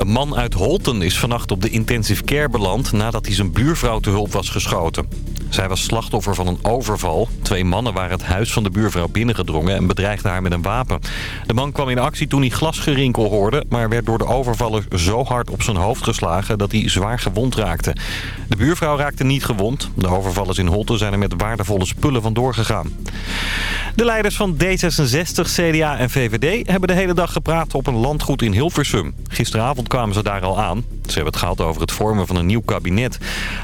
Een man uit Holten is vannacht op de intensive care beland nadat hij zijn buurvrouw te hulp was geschoten. Zij was slachtoffer van een overval. Twee mannen waren het huis van de buurvrouw binnengedrongen en bedreigden haar met een wapen. De man kwam in actie toen hij glasgerinkel hoorde, maar werd door de overvallers zo hard op zijn hoofd geslagen dat hij zwaar gewond raakte. De buurvrouw raakte niet gewond. De overvallers in Holten zijn er met waardevolle spullen vandoor gegaan. De leiders van D66, CDA en VVD hebben de hele dag gepraat op een landgoed in Hilversum. Gisteravond kwamen ze daar al aan. Ze hebben het gehad over het vormen van een nieuw kabinet.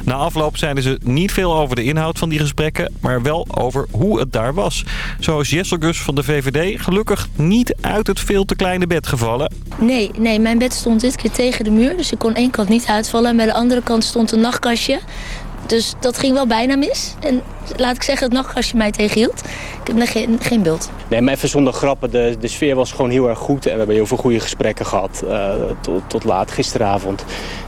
Na afloop zeiden ze niet veel over de inhoud van die gesprekken, maar wel over hoe het daar was. Zo is Jesselgus van de VVD gelukkig niet uit het veel te kleine bed gevallen. Nee, nee, mijn bed stond dit keer tegen de muur, dus ik kon één kant niet uitvallen. En bij de andere kant stond een nachtkastje. Dus dat ging wel bijna mis. En laat ik zeggen, het nachtkastje mij tegenhield. Ik heb geen, geen beeld. Nee, maar even zonder grappen, de, de sfeer was gewoon heel erg goed. En we hebben heel veel goede gesprekken gehad uh, tot, tot laat gisteravond.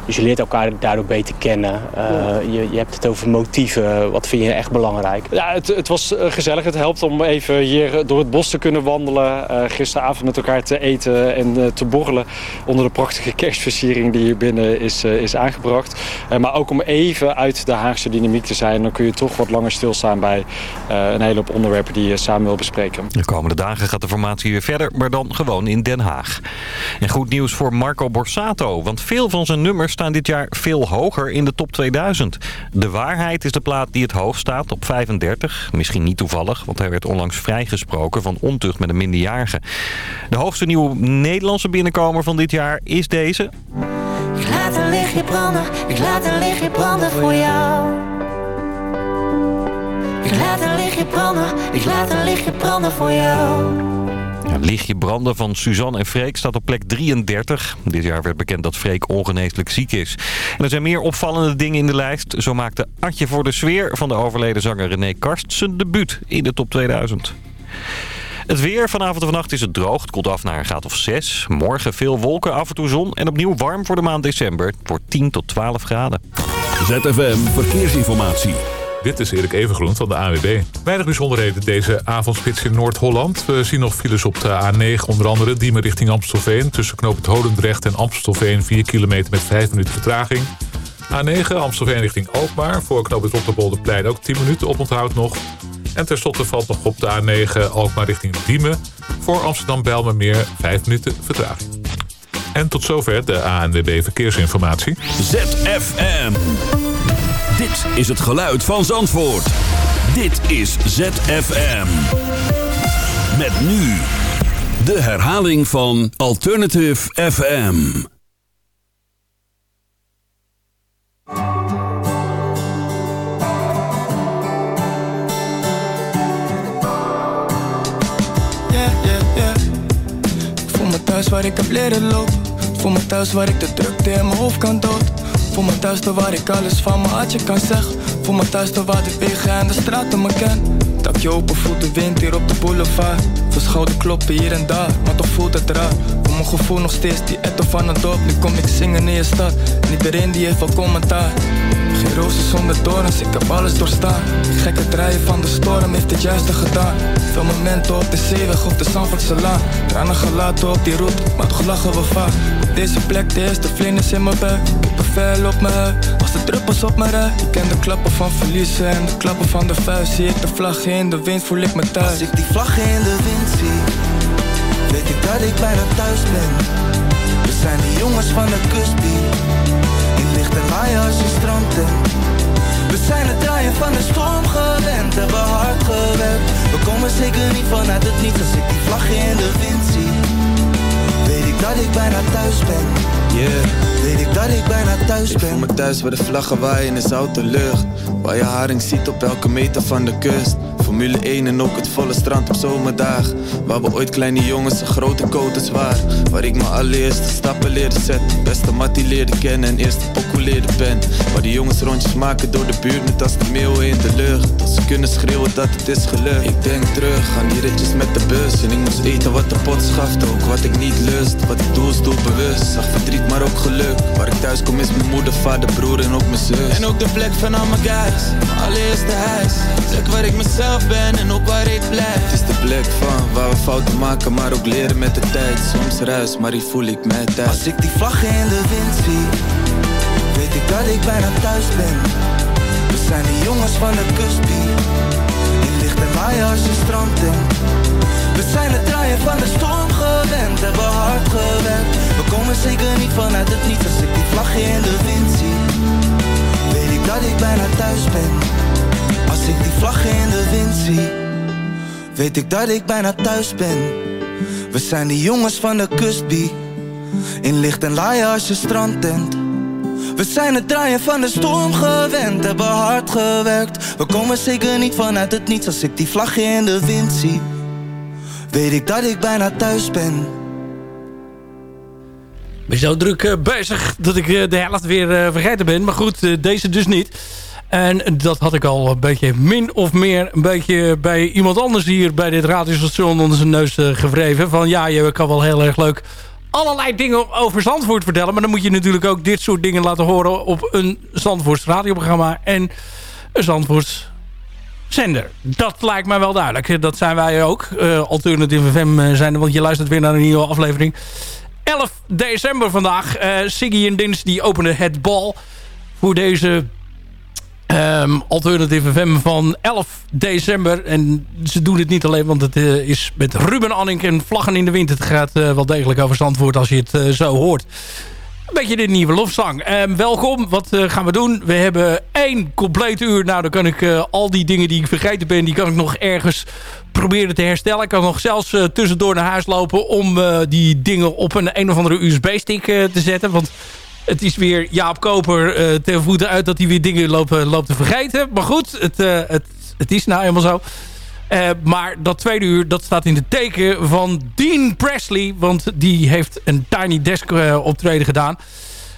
Dus je leert elkaar daardoor beter kennen. Uh, je, je hebt het over motieven. Wat vind je echt belangrijk? Ja, het, het was eh, gezellig. Het helpt om even hier door het bos te kunnen wandelen. Uh, gisteravond met elkaar te eten en te borrelen. Onder de prachtige kerstversiering die hier binnen is, is aangebracht. maar ook om even uit de Haagse dynamiek te zijn. Dan kun je toch wat langer stilstaan bij een hele hoop onderwerpen die je samen wil bespreken. De komende dagen gaat de formatie weer verder, maar dan gewoon in Den Haag. En goed nieuws voor Marco Borsato, want veel van zijn nummers staan dit jaar veel hoger in de top 2000. De Waarheid is de plaat die het hoogst staat op 35. Misschien niet toevallig, want hij werd onlangs vrijgesproken van ontucht met een minderjarige. De hoogste nieuwe Nederlandse binnenkomer van dit jaar is deze. Ik laat een lichtje branden, ik laat een lichtje branden voor jou. Ik laat een lichtje branden, ik laat een lichtje branden voor jou. Lichtje branden van Suzanne en Freek staat op plek 33. Dit jaar werd bekend dat Freek ongeneeslijk ziek is. En er zijn meer opvallende dingen in de lijst. Zo maakte Atje voor de sfeer van de overleden zanger René Karst zijn debuut in de top 2000. Het weer vanavond en vannacht is het droog. Het koelt af naar een graad of 6. Morgen veel wolken, af en toe zon en opnieuw warm voor de maand december. Het wordt 10 tot 12 graden. ZFM Verkeersinformatie. Dit is Erik Evengroen van de AWB. Weinig bijzonderheden deze avondspits in Noord-Holland. We zien nog files op de A9, onder andere Diemen richting Amstelveen. Tussen knoop het Holendrecht en Amstelveen 4 kilometer met 5 minuten vertraging. A9 Amstelveen richting Alkmaar. Voor knoop het Rotterbolderplein ook 10 minuten op onthoud nog. En tenslotte valt nog op de A9 Alkmaar richting Diemen. Voor Amsterdam-Bijlmermeer 5 minuten vertraging. En tot zover de ANWB Verkeersinformatie. ZFM. Dit is het geluid van Zandvoort. Dit is ZFM. Met nu de herhaling van Alternative FM. Ik voel me thuis waar ik heb leren lopen. Voel me thuis waar ik de drukte in mijn hoofd kan dood. Voel me thuis door waar ik alles van mijn hartje kan zeggen. Voel me thuis door waar de wegen en de straten me ken. Dakje open voelt de wind hier op de boulevard. Veel schouder kloppen hier en daar, maar toch voelt het raar. Voor mijn gevoel nog steeds die etto van het dorp. Nu kom ik zingen in je stad. En iedereen die heeft wel commentaar. Rozen zonder torens, ik heb alles doorstaan. Gekke draaien van de storm heeft het juiste gedaan. Veel momenten op de zeeweg of de Zandvoortse laan. Tranen gelaten op die route, maar toch lachen we vaak. Op deze plek de eerste vlinders in mijn buik. Kippenvel op mijn huid, als de druppels op mijn rug. Ik ken de klappen van verliezen en de klappen van de vuist. Zie ik de vlaggen in de wind, voel ik me thuis. Als ik die vlaggen in de wind zie, weet ik dat ik bijna thuis ben. We zijn die jongens van de kust licht en waaien als je strandt. We zijn het draaien van de storm gewend, hebben hard gewerkt. We komen zeker niet vanuit het niets als ik die vlaggen in de wind zie. Weet ik dat ik bijna thuis ben. Yeah. Weet ik dat ik bijna thuis ben. Ik voel me thuis waar de vlaggen waaien in de zoute lucht. Waar je haring ziet op elke meter van de kust. Formule 1 en ook het volle strand op zomerdag. Waar we ooit kleine jongens een grote coaches waren. Waar ik mijn allereerste stappen leerde zetten. Beste mattie leerde kennen en eerste pokoe leerde ben. Waar die jongens rondjes maken door de buurt net als de in de lucht. Dat ze kunnen schreeuwen dat het is gelukt. Ik denk terug aan die ritjes met de bus. En ik moest eten wat de pot schaft. Ook wat ik niet lust. Wat ik doe is doelbewust. Zag verdriet maar ook geluk. Waar ik thuis kom is mijn moeder, vader, broer en ook mijn zus. En ook de plek van al mijn guys. Allereerste huis. Plek waar ik mezelf mezelf ben en ook waar ik blijf. Het is de plek van waar we fouten maken, maar ook leren met de tijd. Soms ruis, maar die voel ik mij thuis. Als ik die vlaggen in de wind zie Weet ik dat ik bijna thuis ben. We zijn de jongens van de kust die In licht en waaien als je strand in. We zijn het draaien van de storm gewend Hebben hard gewerkt We komen zeker niet vanuit het niets. Als ik die vlaggen in de wind zie Weet ik dat ik bijna thuis ben ik die vlaggen in de wind zie Weet ik dat ik bijna thuis ben We zijn de jongens van de kustbie In licht en laaien als je strandtent we zijn het draaien van de storm gewend, hebben hard gewerkt. We komen zeker niet vanuit het niets als ik die vlaggen in de wind zie. Weet ik dat ik bijna thuis ben. Ik ben zo druk eh, bezig dat ik eh, de helft weer eh, vergeten ben. Maar goed, deze dus niet. En dat had ik al een beetje min of meer een beetje bij iemand anders hier bij dit radiostation onder zijn neus gevreven. Van ja, je kan wel heel erg leuk allerlei dingen over Zandvoort vertellen. Maar dan moet je natuurlijk ook dit soort dingen laten horen op een Zandvoorts radioprogramma. En een Zandvoorts zender. Dat lijkt mij wel duidelijk. Dat zijn wij ook. Uh, Alternative FM zijn want je luistert weer naar een nieuwe aflevering. 11 december vandaag. Siggy en Dins die openen het bal voor deze um, Alternative FM van 11 december. En ze doen het niet alleen, want het uh, is met Ruben Anning en Vlaggen in de Wind. Het gaat uh, wel degelijk over Zandvoort als je het uh, zo hoort. Een beetje de nieuwe lofzang. Um, welkom, wat gaan we doen? We hebben één compleet uur. Nou, dan kan ik al die dingen die ik vergeten ben... die kan ik nog ergens proberen te herstellen. Ik kan nog zelfs tussendoor naar huis lopen... om die dingen op een een of andere USB-stick te zetten. Want het is weer Jaap Koper uh, ten voeten uit dat hij weer dingen loopt, te vergeten. Maar goed, het, uh, het, het is nou helemaal zo. Uh, maar dat tweede uur, dat staat in de teken van Dean Presley. Want die heeft een Tiny Desk optreden gedaan.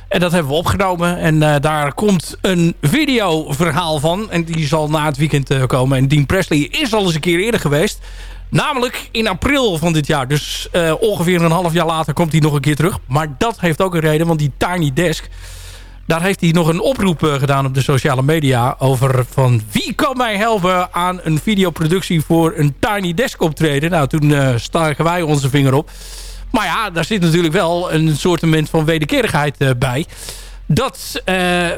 En dat hebben we opgenomen. En daar komt een videoverhaal van. En die zal na het weekend komen. En Dean Presley is al eens een keer eerder geweest. Namelijk in april van dit jaar. Dus uh, ongeveer een half jaar later komt hij nog een keer terug. Maar dat heeft ook een reden, want die Tiny Desk... daar heeft hij nog een oproep uh, gedaan op de sociale media... over van wie kan mij helpen aan een videoproductie voor een Tiny Desk optreden. Nou, toen uh, staken wij onze vinger op. Maar ja, daar zit natuurlijk wel een soort van wederkerigheid bij. Dat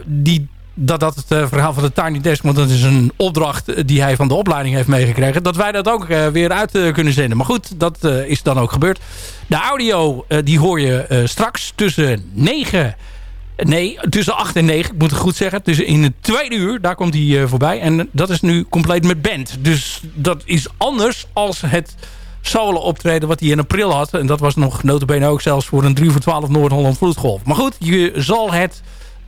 die dat dat het uh, verhaal van de Tiny Desk... want dat is een opdracht eh, die hij van de opleiding heeft meegekregen... dat wij dat ook uh, weer uit kunnen zenden. Maar goed, dat is dan ook gebeurd. De audio die hoor je straks tussen 9... Nee, tussen 8 en 9, ik moet het goed zeggen. Tussen in het tweede uur, daar komt hij voorbij. En dat is nu compleet met band. Dus dat is anders als het solo optreden wat hij in april had. En dat was nog notabene ook zelfs voor een 3 voor 12 Noord-Holland Vloedgolf. Maar goed, je zal het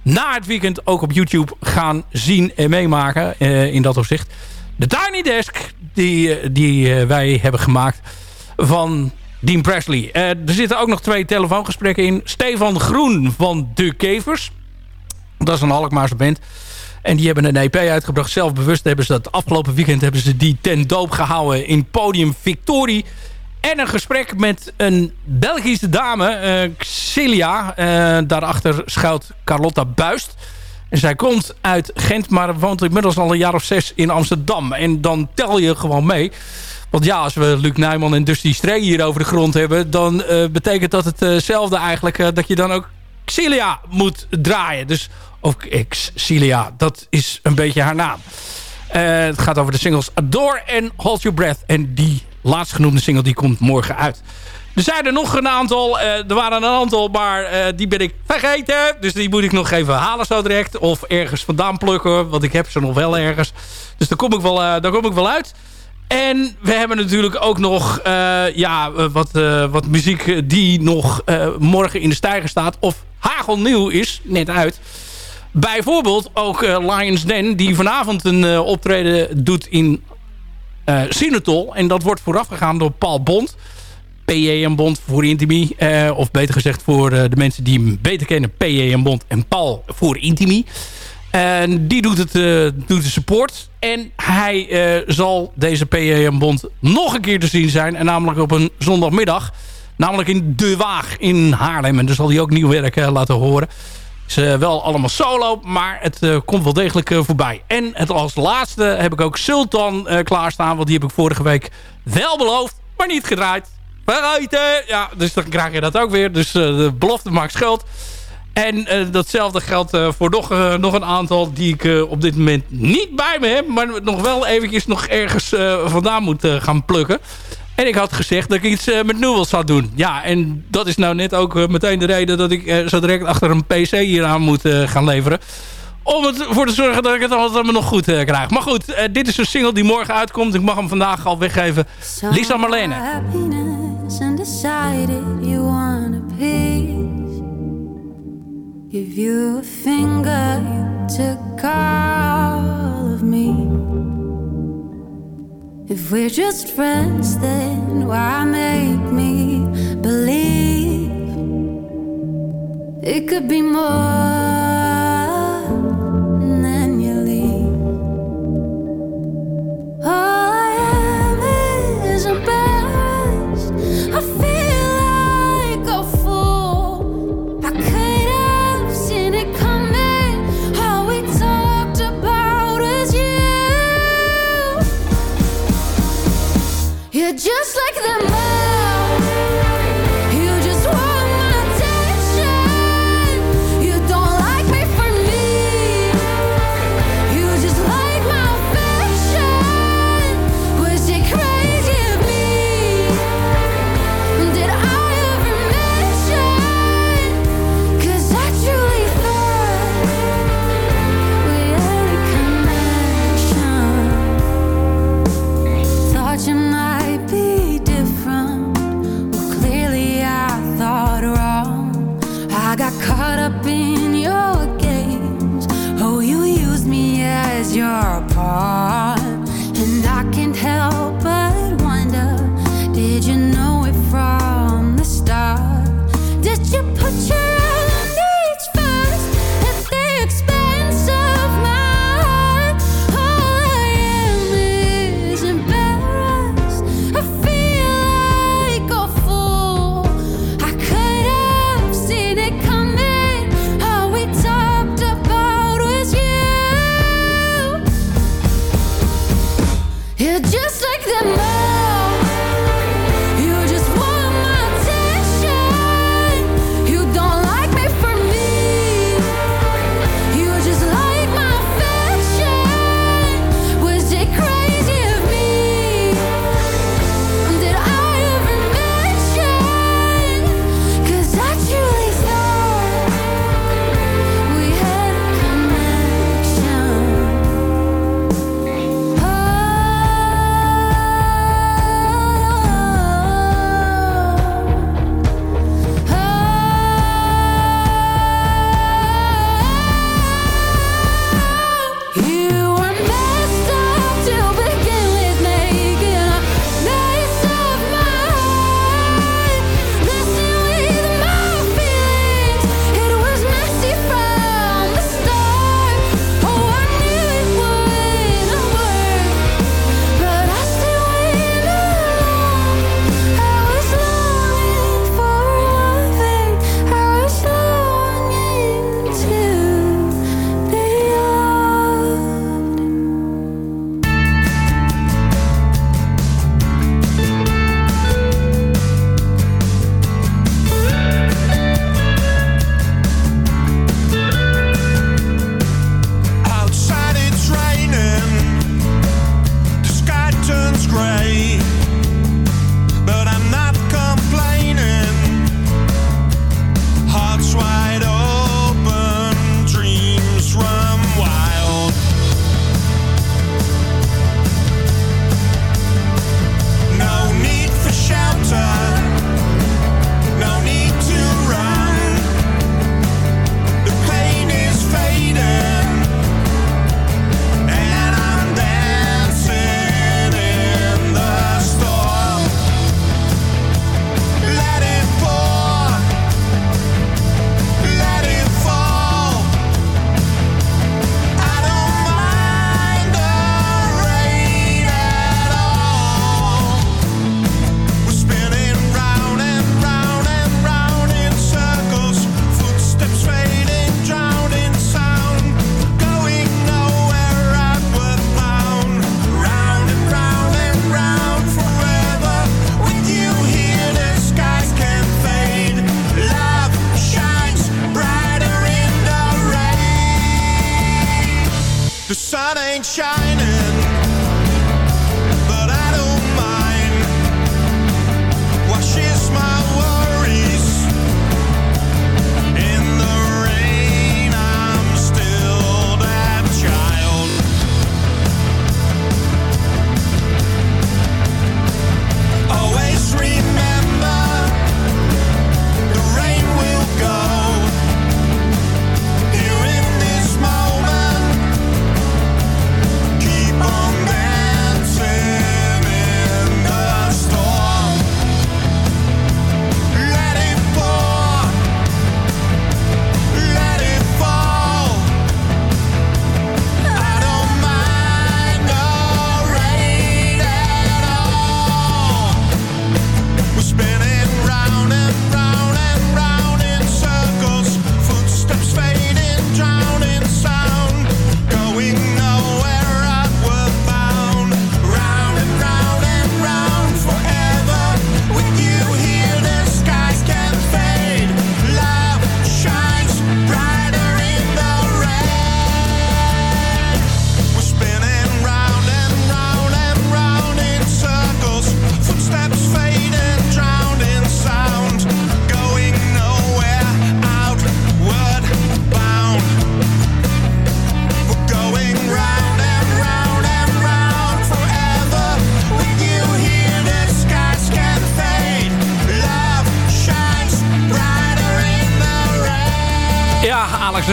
na het weekend ook op YouTube gaan zien en meemaken uh, in dat opzicht. De Tiny Desk die, eh, die uh, wij hebben gemaakt van Dean Presley. Er zitten ook nog twee telefoongesprekken in. Stefan Groen van De Kevers. Dat is een Alkmaarse band. En die hebben een EP uitgebracht. Zelfbewust hebben ze dat afgelopen weekend hebben ze die ten doop gehouden in Podium Victorie. En een gesprek met een Belgische dame, uh, Celia. Uh, daarachter schuilt Carlotta Buist. En zij komt uit Gent, maar woont inmiddels al een jaar of zes in Amsterdam. En dan tel je gewoon mee. Want ja, als we Luc Nijman en Dusty Stree hier over de grond hebben... dan uh, betekent dat hetzelfde eigenlijk... dat je dan ook Celia moet draaien. Dus ook Celia, dat is een beetje haar naam. het gaat over de singles Adore en Hold Your Breath. En die laatstgenoemde single die komt morgen uit. Er zijn er nog een aantal. Uh, er waren een aantal, maar uh, die ben ik vergeten. Dus die moet ik nog even halen zo direct. Of ergens vandaan plukken, want ik heb ze nog wel ergens. Dus daar kom ik wel, uh, daar kom ik wel uit. En we hebben natuurlijk ook nog ja, wat, wat muziek die nog morgen in de stijger staat. Of hagelnieuw is, net uit. Bijvoorbeeld ook Lions Den, die vanavond een optreden doet in uh, Sinatol. En dat wordt voorafgegaan door Paul Bond. PJ Bond voor Intimi. Uh, of beter gezegd voor uh, de mensen die hem beter kennen. PJ Bond en Paul voor Intimi. En die doet, het, doet de support. En hij zal deze PJ Bond nog een keer te zien zijn. En namelijk op een zondagmiddag. Namelijk in De Waag in Haarlem. En daar zal hij ook nieuw werk laten horen. Is wel allemaal solo, maar het komt wel degelijk voorbij. En het als laatste heb ik ook Sultan klaarstaan. Want die heb ik vorige week wel beloofd, maar niet gedraaid. Vergeten! Ja, dus dan krijg je dat ook weer. Dus de belofte maakt schuld. En datzelfde geldt voor nog, nog een aantal die ik op dit moment niet bij me heb. Maar nog wel eventjes nog ergens vandaan moet gaan plukken. En ik had gezegd dat ik iets uh, met Newell zou doen. Ja, en dat is nou net ook uh, meteen de reden dat ik uh, zo direct achter een PC hier aan moet gaan leveren. Om ervoor te zorgen dat ik het allemaal nog goed krijg. Maar goed, dit is een single die morgen uitkomt. Ik mag hem vandaag al weggeven. Lisa Marlene. Give you finger, of me. If we're just friends, then why make me believe it could be more than you leave? All just like the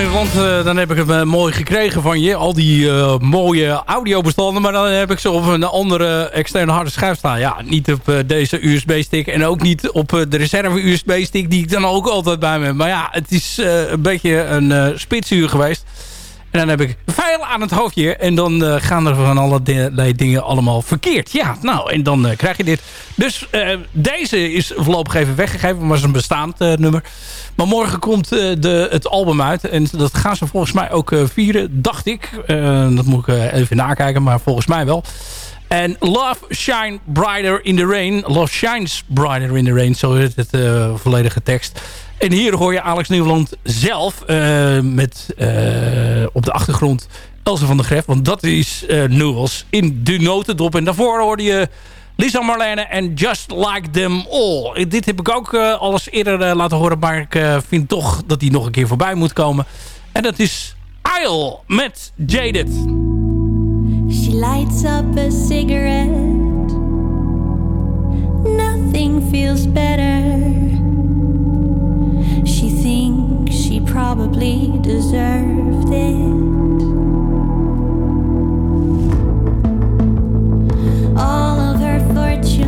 Nederland, uh, dan heb ik het uh, mooi gekregen van je. Al die uh, mooie audiobestanden. Maar dan heb ik ze op een andere externe harde schijf staan. Ja, niet op deze USB-stick. En ook niet op de reserve USB-stick die ik dan ook altijd bij me heb. Maar ja, het is een beetje een spitsuur geweest. En dan heb ik veel aan het hoofdje. En dan uh, gaan er van allerlei dingen allemaal verkeerd. Ja, nou, en dan uh, krijg je dit. Dus uh, deze is voorlopig even weggegeven. Maar is een bestaand nummer. Maar morgen komt de, het album uit. En dat gaan ze volgens mij ook vieren, dacht ik. dat moet ik even nakijken, maar volgens mij wel. En Love Shine Brighter in the Rain. Love Shines Brighter in the Rain. Zo is het volledige tekst. En hier hoor je Alex Nieuwland zelf uh, met uh, op de achtergrond Elsa van der Gref. Want dat is uh, in de notendop. En daarvoor hoorde je Lisa Marlene en Just Like Them All. Dit heb ik ook al eens eerder laten horen. Maar ik vind toch dat die nog een keer voorbij moet komen. En dat is Isle met Jaded. She lights up a cigarette Nothing feels better probably deserved it. All of her fortune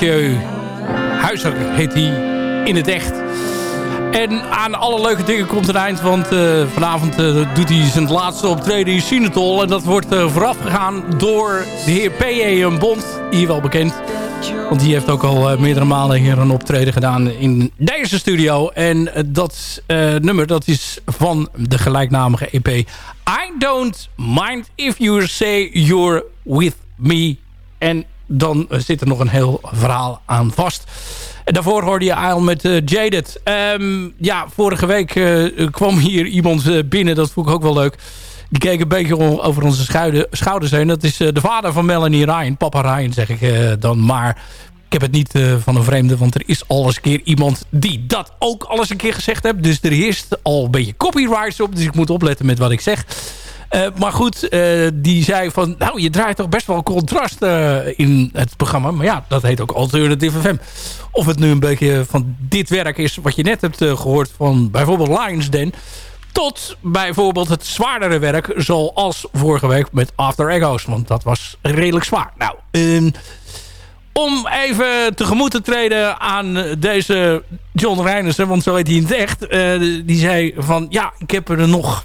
Mathieu heet hij in het echt. En aan alle leuke dingen komt een eind. Want eh, vanavond eh, doet hij zijn laatste optreden in Sinatol. En dat wordt uh, voorafgegaan door de heer P.E. Bond. Hier wel bekend. Want die heeft ook al meerdere malen hier een optreden gedaan in deze studio. En dat nummer dat is van de gelijknamige EP. I don't mind if you say you're with me. En dan zit er nog een heel verhaal aan vast. En daarvoor hoorde je Isle met uh, Jaded. Um, ja, vorige week uh, kwam hier iemand binnen. Dat vond ik ook wel leuk. Die keek een beetje over onze schuide, schouders heen. Dat is de vader van Melanie Ryan. Papa Ryan zeg ik dan maar. Ik heb het niet van een vreemde. Want er is al eens een keer iemand die dat ook al eens een keer gezegd heeft. Dus er heerst al een beetje copyrights op. Dus ik moet opletten met wat ik zeg. Uh, maar goed, uh, die zei van... Nou, je draait toch best wel contrast uh, in het programma. Maar ja, dat heet ook Alternative FM. Of het nu een beetje van dit werk is... wat je net hebt gehoord van bijvoorbeeld Lions Den... tot bijvoorbeeld het zwaardere werk... zoals vorige week met After Echoes. Want dat was redelijk zwaar. Nou, ehm, om even tegemoet te treden aan deze John Reinersen... want zo heet hij in het echt... die zei van... ja, ik heb er nog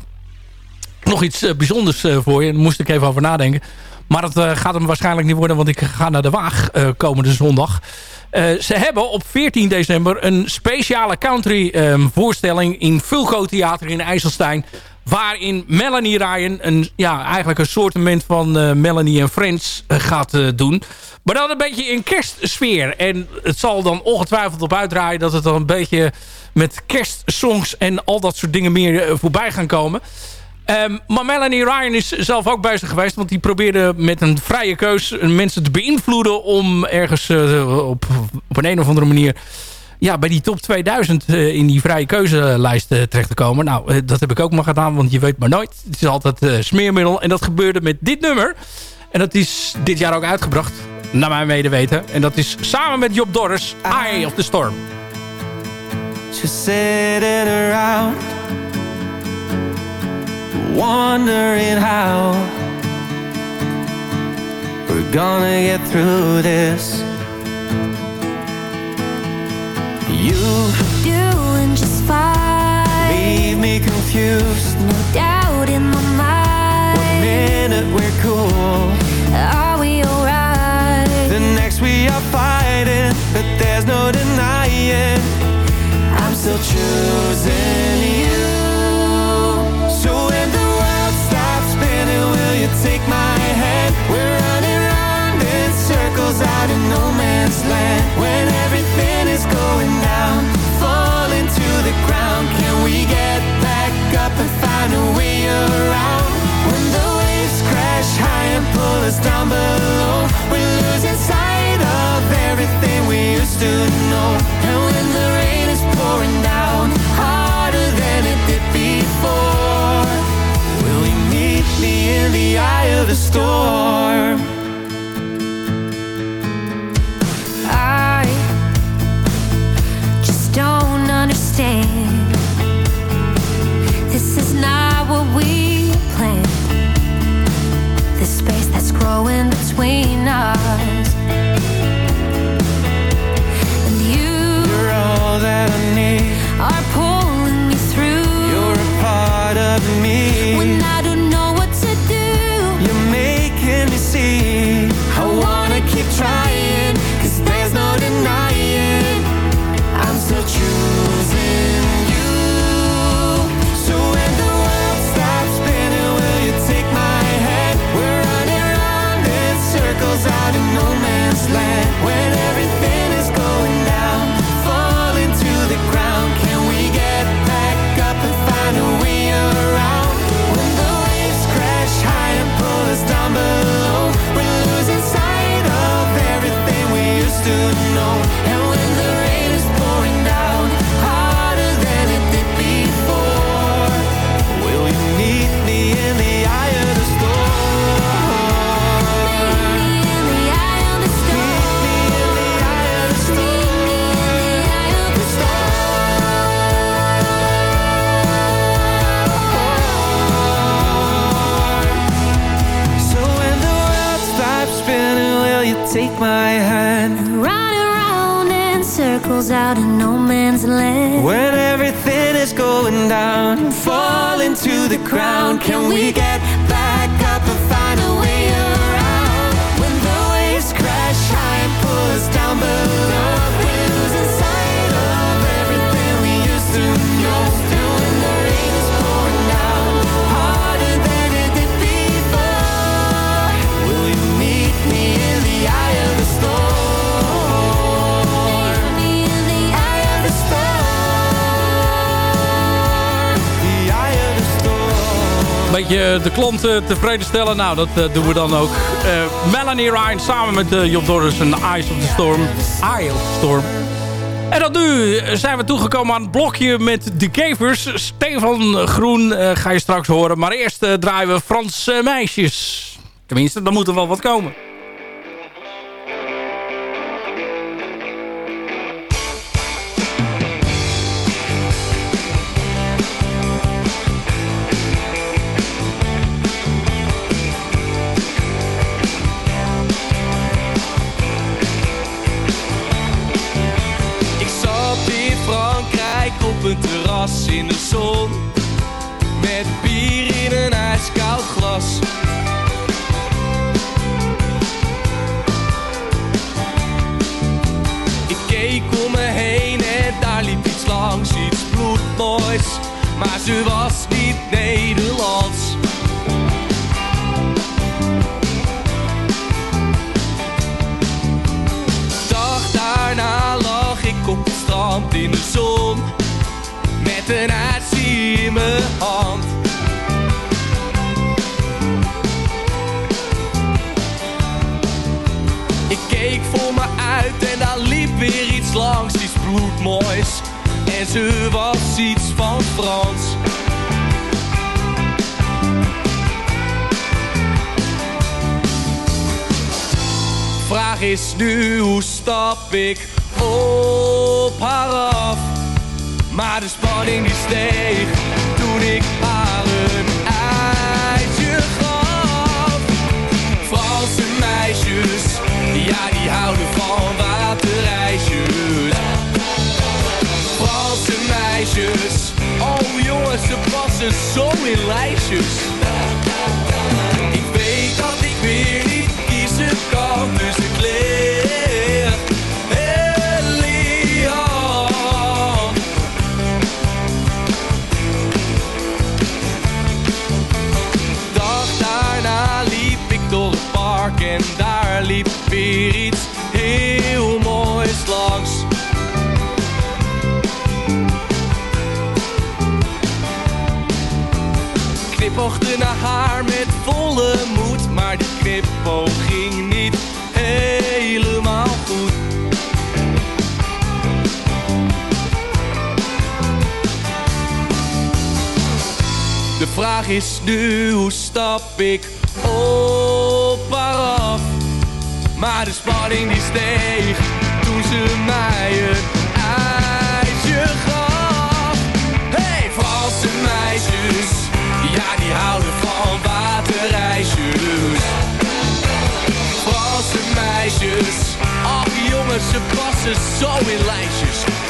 nog iets eh, bijzonders eh, voor je. Daar moest ik even over nadenken. Maar dat eh, gaat hem waarschijnlijk niet worden, want ik ga naar de Waag komende zondag. ze hebben op 14 december een speciale country ehm, in Fulco Theater in IJsselstein. Waarin Melanie Ryan een, ja, eigenlijk een soortement van Melanie en Friends gaat doen. Maar dan een beetje in kerstsfeer. En het zal dan ongetwijfeld op uitdraaien dat het dan een beetje met kerstsongs en al dat soort dingen meer voorbij gaan komen. Um, maar Melanie Ryan is zelf ook bezig geweest. Want die probeerde met een vrije keus mensen te beïnvloeden... om ergens uh, op, op een, een of andere manier... Ja, bij die top 2000 uh, in die vrije keuzelijst uh, terecht te komen. Nou, dat heb ik ook maar gedaan, want je weet maar nooit. Het is altijd smeermiddel. En dat gebeurde met dit nummer. En dat is dit jaar ook uitgebracht, naar mijn medeweten. En dat is samen met Job Dorris, Eye of the Storm. Wondering how we're gonna get through this. You doing just fine. Leave me confused. No doubt in my mind. One minute we're cool. Are we alright? The next we are fighting, but there's no denying. I'm still choosing you. you circles out in no man's land. When everything is going down Falling to the ground. Can we get back up and find a way around? When the waves crash high and pull us down below We're losing sight of everything we used to know. And when the rain is pouring down Harder than it did before Will you meet me in the eye of the storm? De klanten tevreden stellen. Nou, dat eh, doen we dan ook. Eh, Melanie Ryan samen met Job Dorris en Eyes of the Storm. Eye of the Storm. En dan nu zijn we toegekomen aan het blokje met de Gevers. Stefan Groen eh, ga je straks horen. Maar eerst eh, draaien we Franse meisjes. Tenminste, dan moet er wel wat komen. In de zon. Met bier in een ijskoud glas. Ik keek om me heen en daar liep iets langs, iets bloedmoois. Maar ze was niet Nederlands. Ze was iets van Frans. Vraag is nu hoe stap ik op haar af? Maar de spanning die steeg toen ik haar een ijsje gaf. Franse meisjes, ja die houden van waterijsjes meisjes, oh jongens ze passen zo in Knipoogde naar haar met volle moed, maar die knipoog ging niet helemaal goed. De vraag is nu, hoe stap ik op haar af? Maar de spanning die steeg toen ze mij een ach jongens, ze passen zo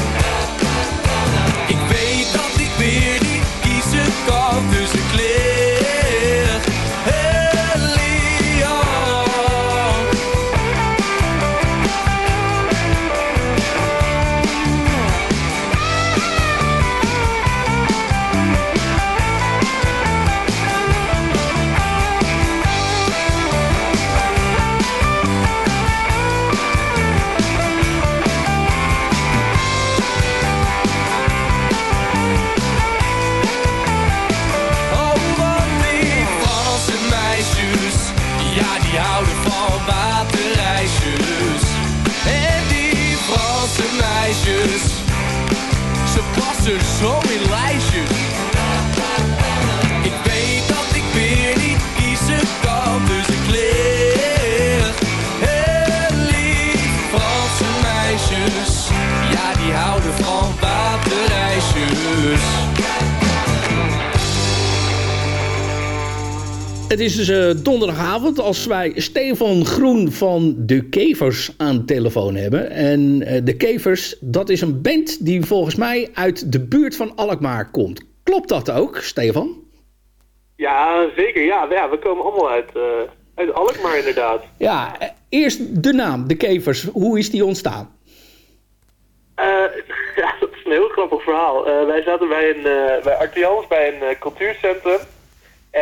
het is dus eh, donderdagavond als wij Stefan Groen van De Kevers aan de telefoon hebben. En eh, De Kevers, dat is een band die volgens mij uit de buurt van Alkmaar komt. Klopt dat ook, Stefan? Ja, zeker. Ja, ja we komen allemaal uit, eh, uit Alkmaar inderdaad. Ja, eerst de naam, De Kevers. Hoe is die ontstaan? Ja, dat is een heel grappig verhaal. Wij zaten bij, een, bij Artians bij een cultuurcentrum.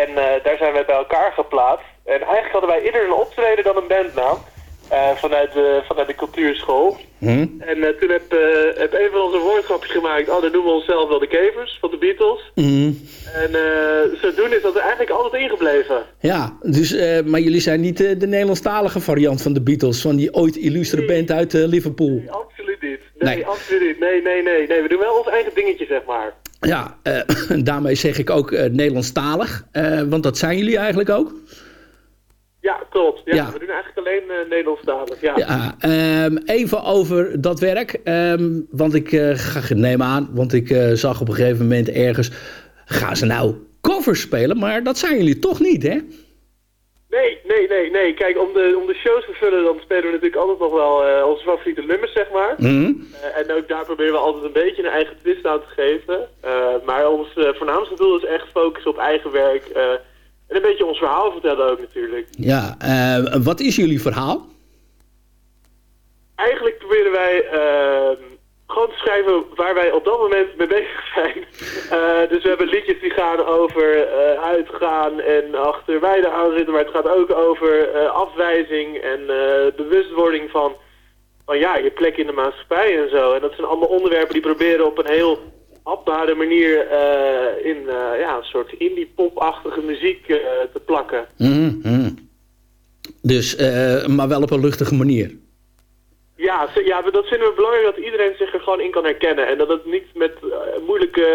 En eh, daar zijn wij bij elkaar geplaatst. En eigenlijk hadden wij eerder een optreden dan een bandnaam. eh, vanuit, de, vanuit de cultuurschool. Hm? En eh, toen heb, heb een van onze woordgrapjes gemaakt. Oh, dan noemen we onszelf wel de Kevers van de Beatles. Hm. En zodoende is dat er eigenlijk altijd ingebleven. Ja, dus, maar jullie zijn niet de Nederlandstalige variant van de Beatles, van die ooit illustere band uit Liverpool. Absoluut niet. Nee, Nee. absoluut niet. Nee, nee, nee, nee. We doen wel ons eigen dingetje, zeg maar. Ja, eh, daarmee zeg ik ook eh, Nederlandstalig, eh, want dat zijn jullie eigenlijk ook. Ja, klopt. Ja, Ja. We doen eigenlijk alleen uh, Nederlandstalig. Ja. Ja, ehm, even over dat werk. ehm, want ik ga neem aan, want ik zag op een gegeven moment ergens. Gaan ze nou covers spelen? Maar dat zijn jullie toch niet, hè? Nee, nee, nee, nee. Kijk, om de, om de shows te vullen, dan spelen we natuurlijk altijd nog wel eh, onze favoriete nummers, zeg maar. Mhm. Eh, en ook daar proberen we altijd een beetje een eigen twist aan te geven. Eh, maar ons voornaamste doel is echt focussen op eigen werk. en een beetje ons verhaal vertellen ook natuurlijk. Ja, wat is jullie verhaal? Eigenlijk proberen wij ehm, gewoon te schrijven waar wij op dat moment mee bezig zijn. Eh, dus we hebben liedjes die gaan over eh, uitgaan en achter weiden aan zitten. Maar het gaat ook over eh, afwijzing en bewustwording van, van ja, je plek in de maatschappij en zo. En dat zijn allemaal onderwerpen die proberen op een heel hapbare manier in ja, een soort indie-pop-achtige muziek te plakken. Mhm, mhm. Dus, maar wel op een luchtige manier. Ja, ja, dat vinden we belangrijk dat iedereen zich er gewoon in kan herkennen. En dat het niet met eh, moeilijke,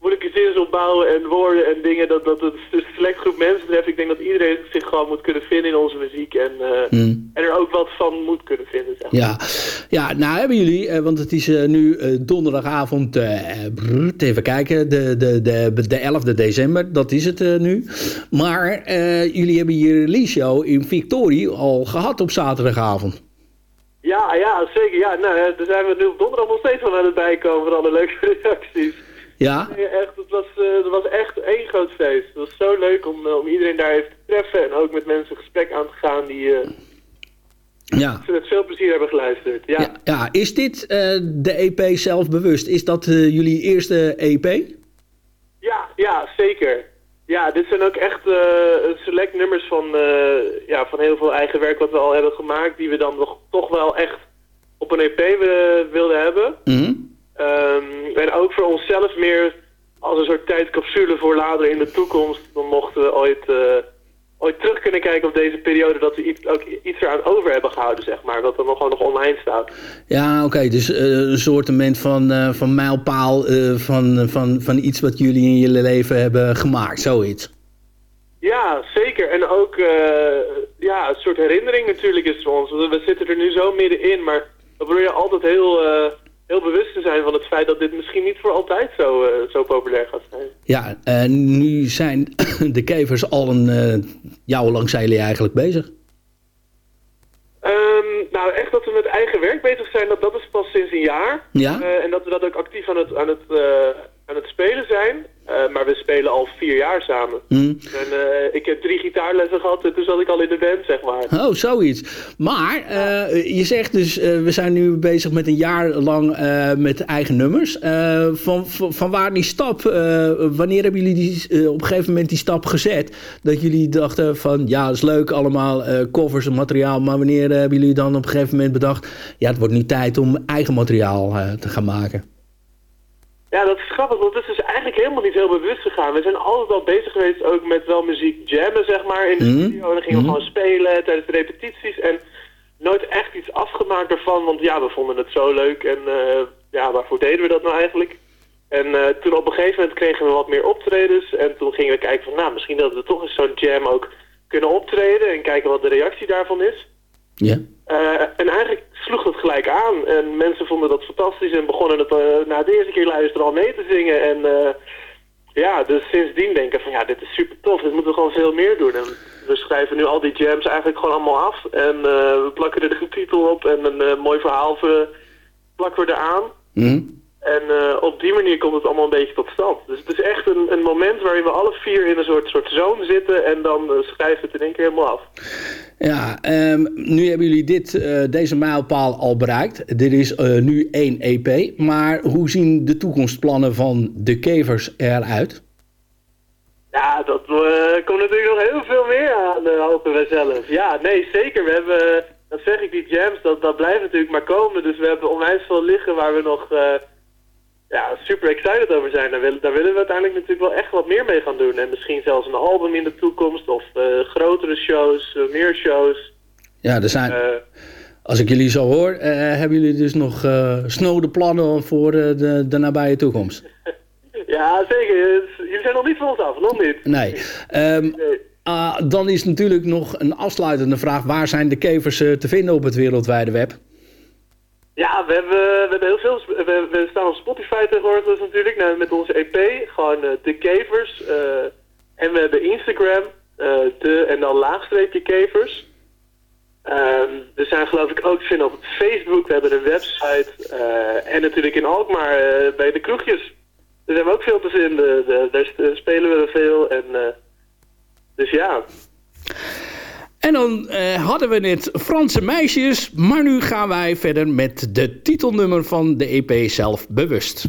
moeilijke zinsopbouwen en woorden en dingen, dat, dat het een select groep mensen treft. Ik denk dat iedereen zich gewoon moet kunnen vinden in onze muziek en, eh, Mm. en er ook wat van moet kunnen vinden. Zeg. maar. Ja, ja nou hebben jullie, eh, want het is nu donderdagavond, even kijken, de, de, de, de 11e december, dat is het nu. Maar jullie hebben je release show in Victorie al gehad op zaterdagavond. Ja, ja, zeker. Ja, nou, eh, daar zijn we nu op donderdag nog steeds van aan het bijkomen van alle leuke reacties. Ja? Nee, echt, het, was, eh, het was echt één groot feest. Het was zo leuk om, eh, om iedereen daar even te treffen en ook met mensen gesprek aan te gaan die eh, Ja. met veel plezier hebben geluisterd. Ja. Ja, ja, is dit eh, de EP zelfbewust? Is dat eh, jullie eerste EP? Ja, ja, zeker. Ja, dit zijn ook echt eh, select nummers van, eh, ja, van heel veel eigen werk wat we al hebben gemaakt, die we dan nog toch wel echt op een EP we- wilden hebben. Mhm. Ehm, en ook voor onszelf meer als een soort tijdcapsule voor later in de toekomst. Dan mochten we ooit, eh, ooit terug kunnen kijken op deze periode dat we iets, ook iets eraan over hebben gehouden, zeg maar. Wat dan nog gewoon nog online staat. Ja, oké. dus eh, een soortement van, eh, van mijlpaal eh, van, van, van iets wat jullie in jullie leven hebben gemaakt, zoiets. Ja, zeker. En ook ja, een soort herinnering natuurlijk is het voor ons. We zitten er nu zo middenin, maar we proberen altijd heel, heel bewust te zijn van het feit dat dit misschien niet voor altijd zo, eh, zo populair gaat zijn. Ja, eh, nu zijn de kevers al een... ja, hoe lang zijn jullie eigenlijk bezig? Ehm, nou, echt dat we met eigen werk bezig zijn, dat, dat is pas sinds een jaar. Ja? En dat we dat ook actief aan het, aan het, aan het spelen zijn. Eh, maar we spelen al vier jaar samen. Hm. En eh, ik heb drie gitaarlessen gehad en toen zat ik al in de band, zeg maar. Oh, zoiets. Maar eh, je zegt dus, we zijn nu bezig met een jaar lang met eigen nummers. Van, van, van waar die stap, wanneer hebben jullie die, op een gegeven moment die stap gezet? Dat jullie dachten van, ja, dat is leuk allemaal, covers en materiaal. Maar wanneer hebben jullie dan op een gegeven moment bedacht... ja, het wordt nu tijd om eigen materiaal te gaan maken? Ja, dat is grappig, want het is dus eigenlijk helemaal niet heel bewust gegaan. We zijn altijd al bezig geweest ook met wel muziek jammen, zeg maar, in de Mhm. studio. En dan gingen we Mhm. gewoon spelen tijdens de repetities en nooit echt iets afgemaakt ervan, want ja, we vonden het zo leuk en eh, ja, waarvoor deden we dat nou eigenlijk? En eh, toen op een gegeven moment kregen we wat meer optredens en toen gingen we kijken van, nou, misschien dat we toch eens zo'n jam ook kunnen optreden en kijken wat de reactie daarvan is. Ja. Eh, en eigenlijk sloeg het gelijk aan. En mensen vonden dat fantastisch en begonnen het eh, na de eerste keer luisteren al mee te zingen. En eh, ja, dus sindsdien denken van ja, dit is super tof, dit moeten we gewoon veel meer doen. En we schrijven nu al die jams eigenlijk gewoon allemaal af. En we plakken er een titel op en een mooi verhaal plakken we eraan. Mhm. En op die manier komt het allemaal een beetje tot stand. Dus het is echt een, een moment waarin we alle vier in een soort, soort zone zitten en dan schrijven we het in één keer helemaal af. Ja, ehm, nu hebben jullie dit, eh, deze mijlpaal al bereikt. Dit is eh, nu één EP. Maar hoe zien de toekomstplannen van de kevers eruit? Ja, dat eh, komt natuurlijk nog heel veel meer aan, hopen we zelf. Ja, nee, zeker. We hebben, dat zeg ik, die jams, dat, dat blijft natuurlijk maar komen. Dus we hebben onwijs veel liggen waar we nog ja, super excited over zijn. Daar willen, daar willen we uiteindelijk natuurlijk wel echt wat meer mee gaan doen. En misschien zelfs een album in de toekomst of eh, grotere shows, eh, meer shows. Ja, er zijn, Eh, als ik jullie zo hoor, eh, hebben jullie dus nog snode plannen voor de, de nabije toekomst? ja, zeker. Jullie zijn nog niet van ons af, nog niet. Nee. Ehm, ah, dan is natuurlijk nog een afsluitende vraag. Waar zijn de kevers te vinden op het wereldwijde web? Ja, we hebben, we hebben heel veel. We, staan op Spotify tegenwoordig natuurlijk nou, met onze EP. Gewoon eh, de kevers. eh, en we hebben Instagram. eh, de en dan laagstreepje kevers. Ehm, we zijn geloof ik ook te vinden op Facebook. We hebben een website. en natuurlijk in Alkmaar bij de kroegjes. Daar zijn we ook veel te vinden. De- daar spelen we veel. En, dus ja. En dan eh, hadden we net Franse meisjes, maar nu gaan wij verder met de titelnummer van de EP zelf bewust.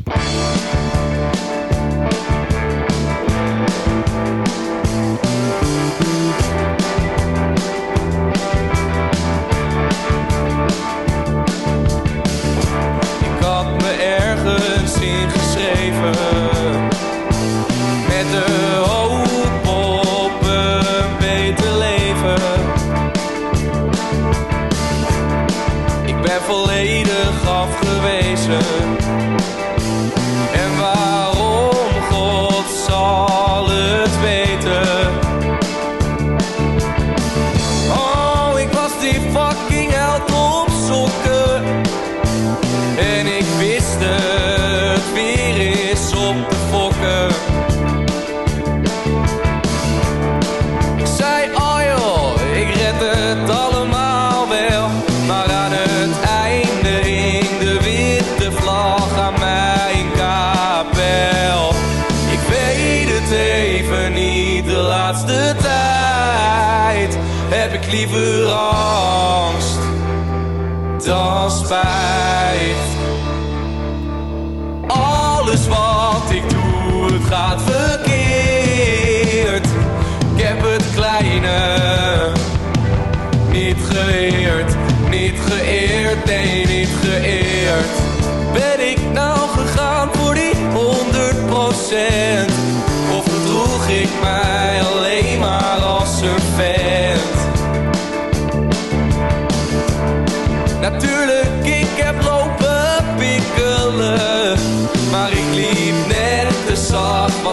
Liever angst dan spijt.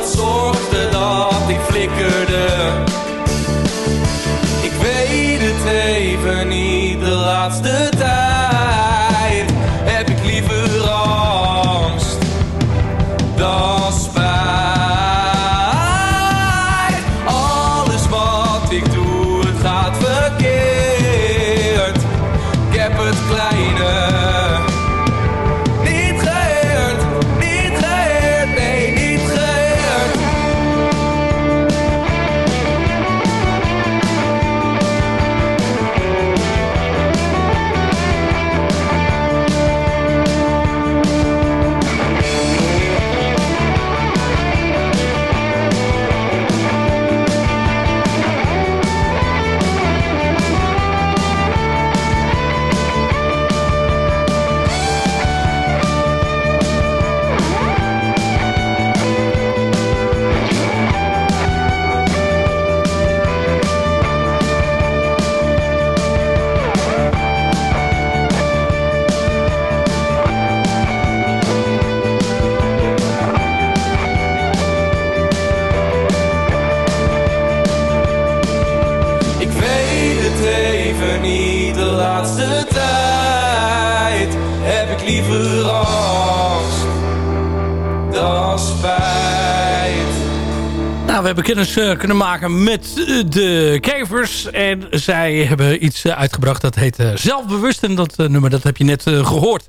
Zorgde dat ik flikkerde. Ik weet het even niet, de laatste hebben kennis uh, kunnen maken met uh, de Kevers. En zij hebben iets uh, uitgebracht dat heet Zelfbewust. En dat nummer dat heb je net gehoord.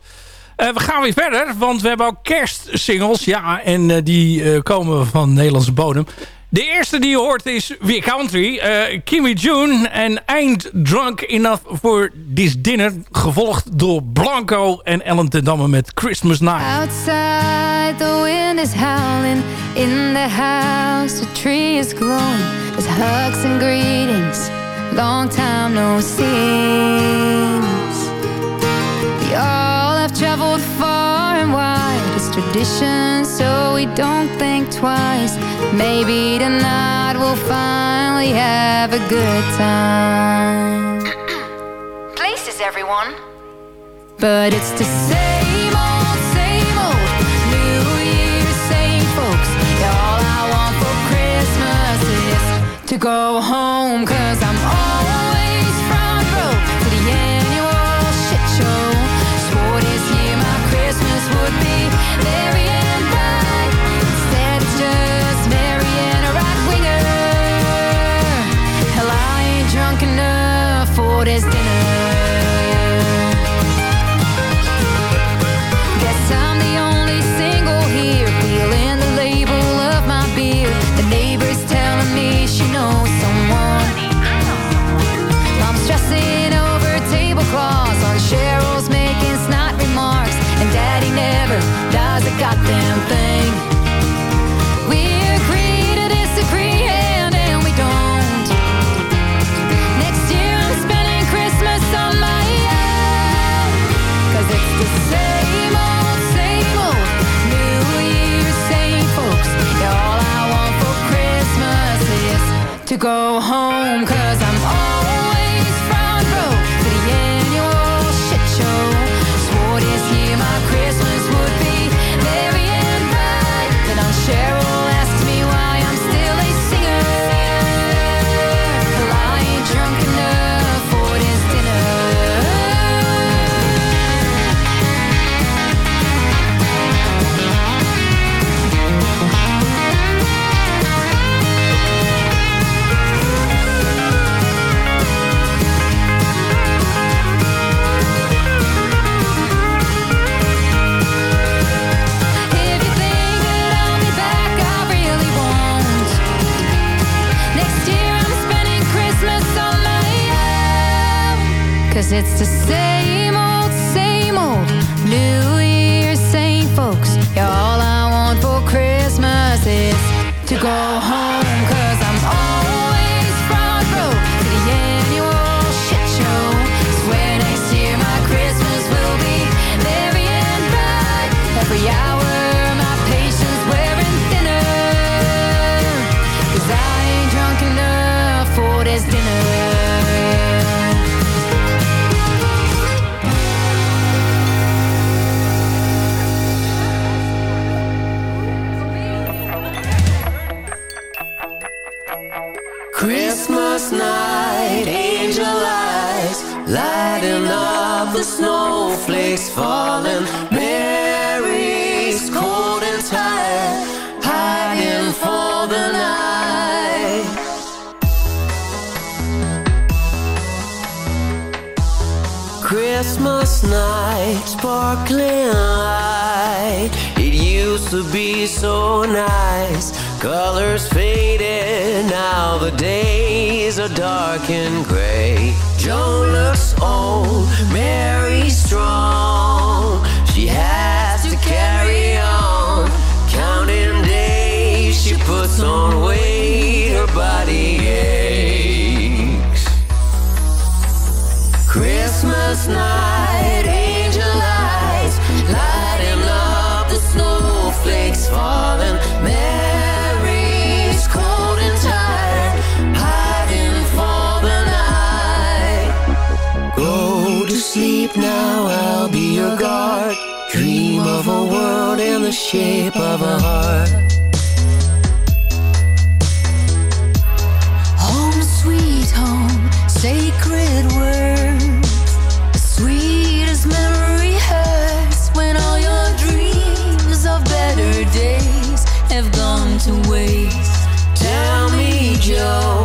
we gaan weer verder, want we hebben ook kerstsingles. Ja, en die komen van Nederlandse bodem. De eerste die je hoort is weer country. Uh, Kimmy June en Ain't Drunk Enough for This Dinner. Gevolgd door Blanco en Ellen ten Damme met Christmas Night. Outside the wind is howling. In the house the tree is glowing. There's hugs and greetings. Long time no seems. We all have traveled far and wide. Tradition so we don't think twice. Maybe tonight we'll finally have a good time. Places, everyone. But it's the same old, same old New Year's, same folks. All I want for Christmas is to go home, cause dark and gray. Joan looks old, of a world in the shape of a heart. Home sweet home, sacred word. The sweetest memory hurts when all your dreams of better days have gone to waste. Tell night,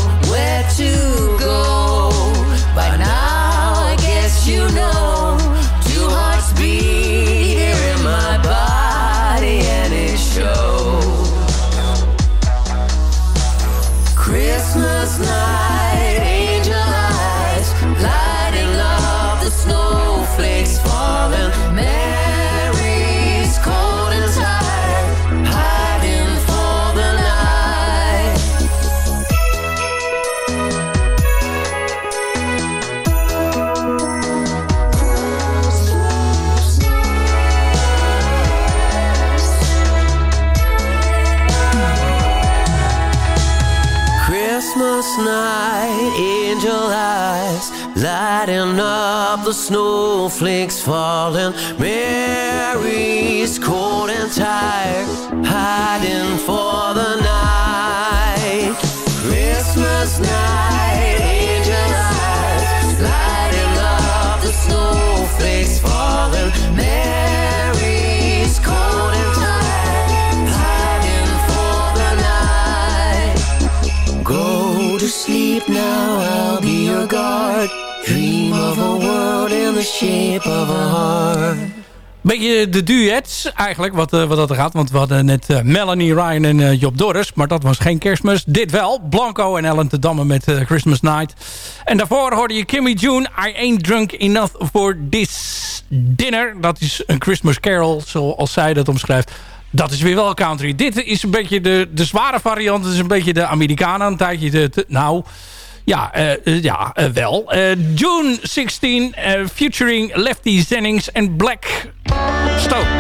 de duets eigenlijk, wat, eh, wat dat er gaat. Want we hadden net eh, Melanie Ryan en eh, Job Dorris. Maar dat was geen kerstmis. Dit wel. Blanco en Ellen te Damme met eh, Christmas Night. En daarvoor hoorde je Kimmy June. I ain't drunk enough for this dinner. Dat is een Christmas carol, zoals zij dat omschrijft. Dat is weer wel country. Dit is een beetje de, de zware variant. Het is een beetje de Amerikanen. Een tijdje de, nou... Ja, eh, ja eh, wel. Eh, June 16, eh, featuring Lefty Zennings en Black Stone.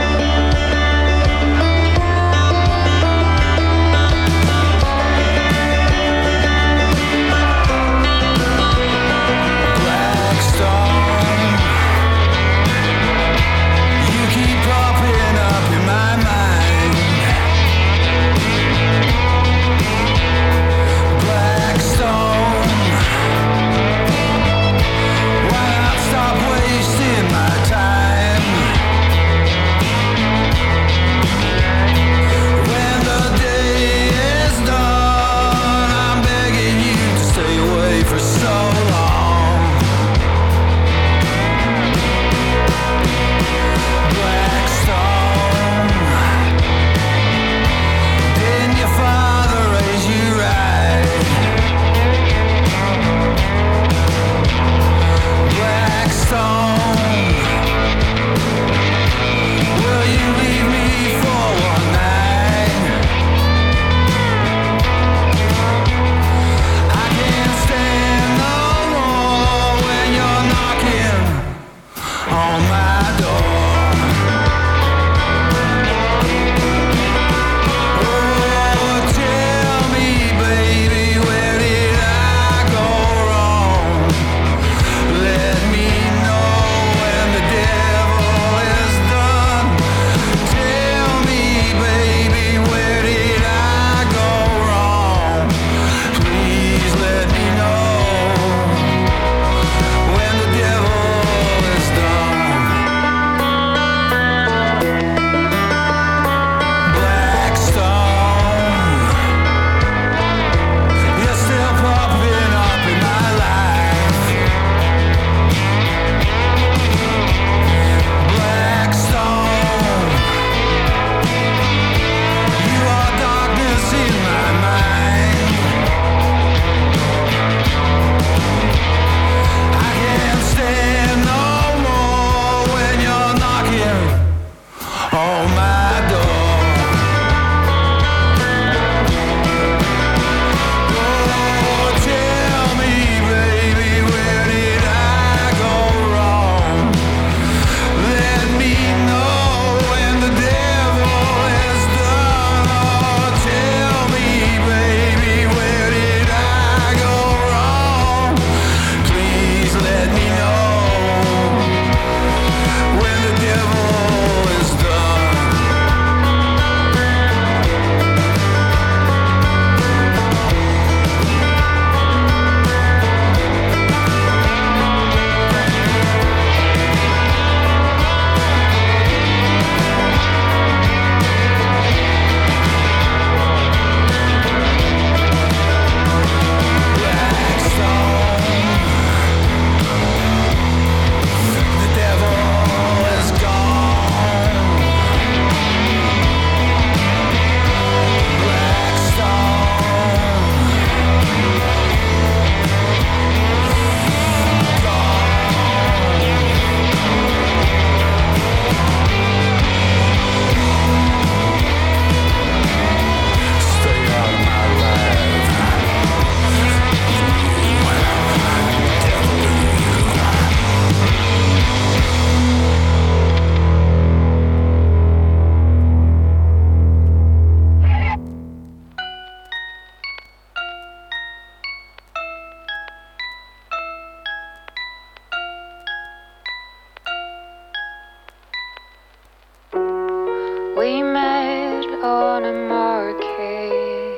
We met on a market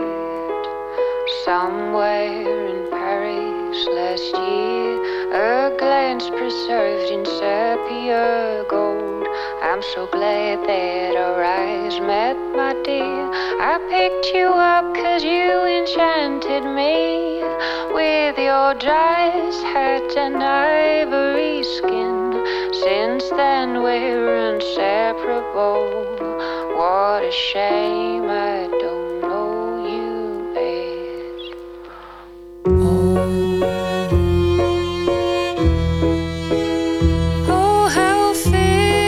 somewhere in Paris last year. A glance preserved in sepia gold. I'm so glad that our eyes met, my dear. I picked you up cause you enchanted me with your dress, hat, and ivory skin. Since then we're inseparable. What a shame I don't know you best. Oh, oh how fierce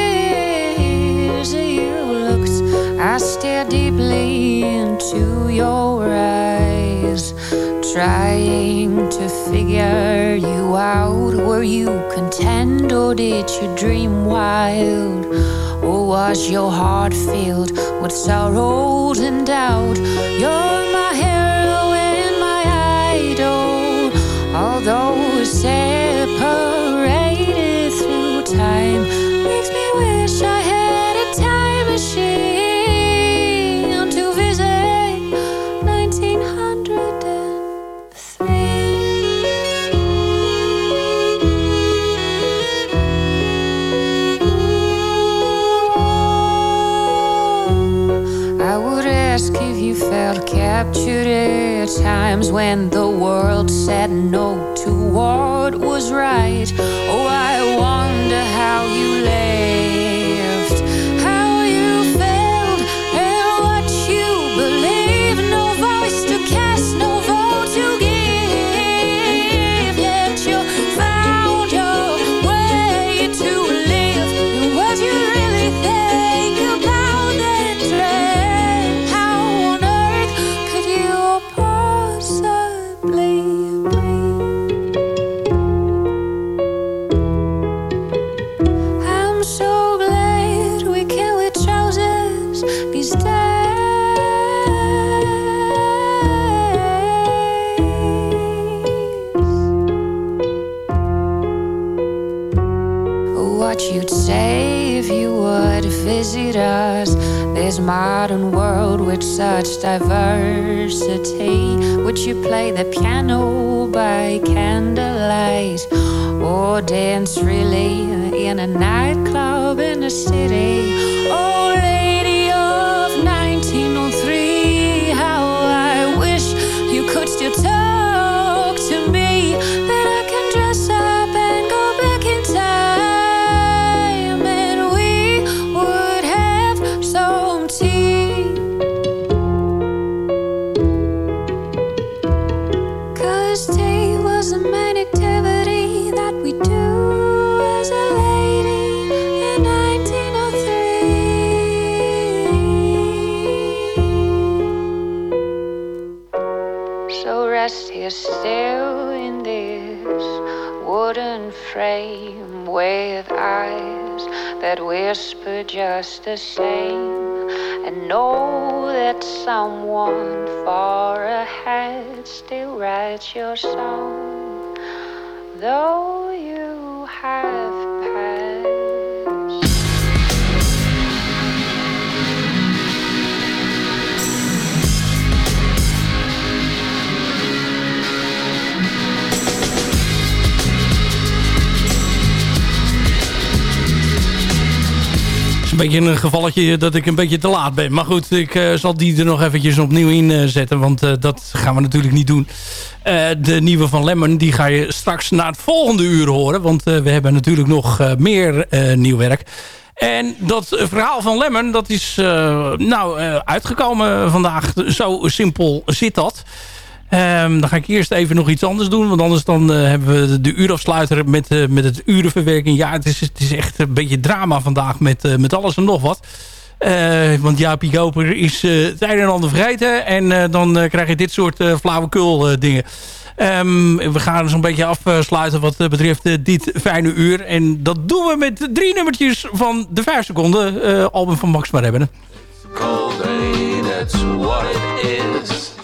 you looked. I stared deeply into your eyes, trying to figure you out. Were you content or did you dream wild? Or was your heart filled with sorrows and doubt? You're times when the world said no to what was right. Your song though you have een beetje een gevalletje dat ik een beetje te laat ben. Maar goed, ik eh, zal die er nog eventjes opnieuw in eh, zetten. Want eh, dat gaan we natuurlijk niet doen. De nieuwe van Lemon, die ga je straks na het volgende uur horen. Want we hebben natuurlijk nog meer nieuw werk. En dat verhaal van Lemon, dat is nou uitgekomen vandaag. Zo simpel zit dat. Ehm, dan ga ik eerst even nog iets anders doen. Want anders dan eh, hebben we de uurafsluiter met, eh, met het urenverwerking. Ja, het is, het is echt een beetje drama vandaag met, eh, met alles en nog wat. Want Jaapie Koper is het een en ander vergeten. En dan krijg je dit soort flauwekul dingen. Ehm, we gaan zo'n beetje afsluiten wat betreft dit fijne uur. En dat doen we met drie nummertjes van de 5 seconden album van Max maar hebben. cold that's what it is.